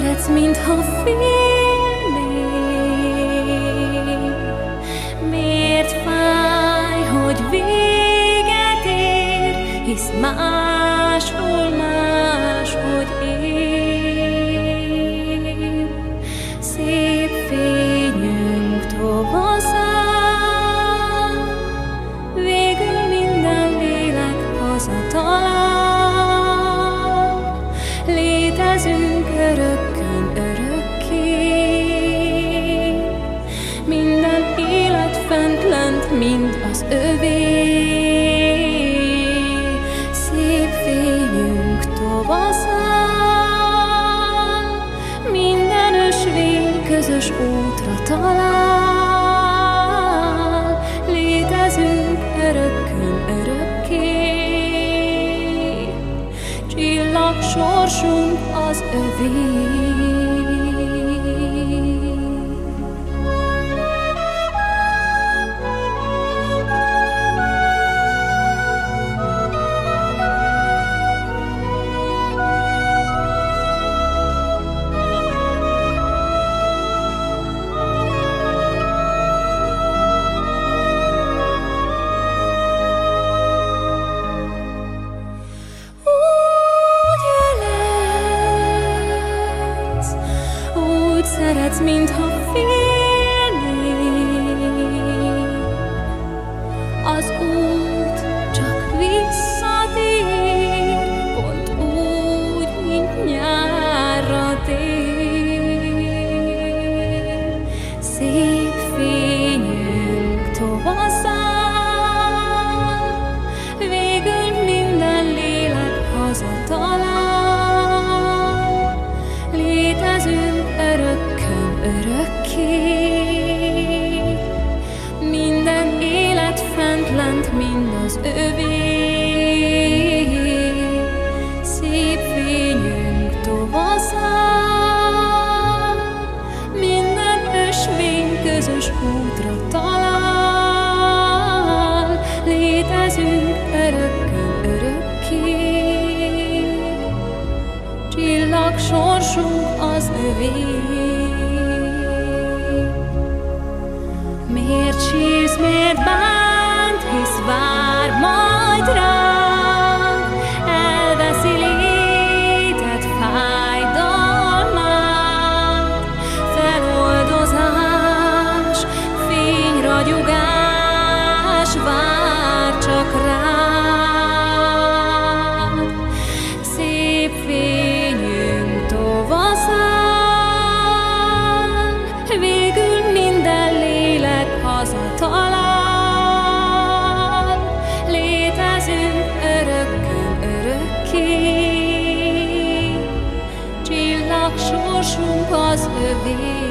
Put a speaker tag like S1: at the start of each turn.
S1: szeretsz, mintha félnél. Mind az övé. Szép fényünk tavaszán, minden ösvény közös útra talál. Létezünk örökkön örökké, csillag sorsunk az övé. Szeretsz, mintha félnél. Az út csak visszatér, pont úgy, mint nyárra tér. Szép fényünk tavaszán, minden élet fent lent, mind az övé. Szép fényünk tavaszán, minden ösvény közös útra talál. Létezünk örökkön örökké, csillag sorsunk az övé. Miért bánt, majd rád, elveszi léted fájdalmát, feloldozás, fényragyogás vár csak rád. Szép fényünk végül minden lélek hazatalál. Sorsunk az övé.